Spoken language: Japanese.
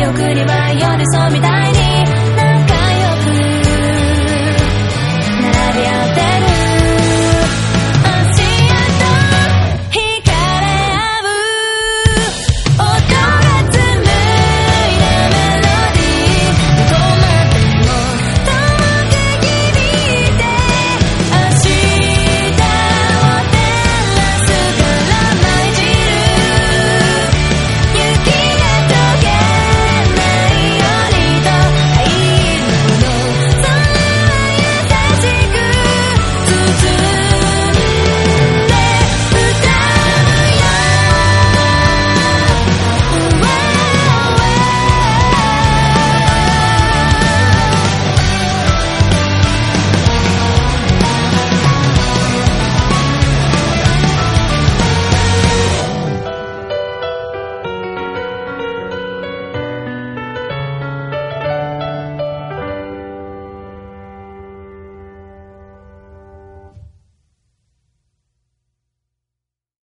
見送りは夜空みたい